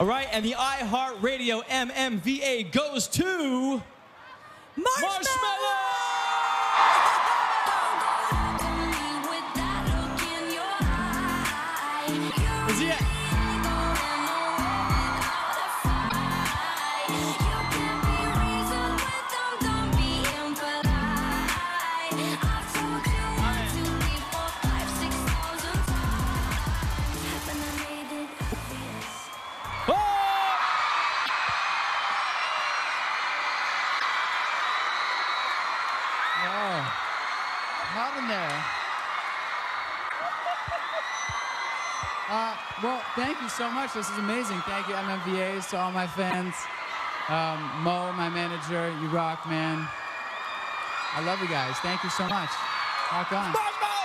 All right, and the iHeartRadio MMVA goes to Marshmello. Is he at- Oh, hot in there. Uh, well, thank you so much. This is amazing. Thank you, MMVAs, to all my fans. Um, Mo, my manager, you rock, man. I love you guys. Thank you so much. Rock on.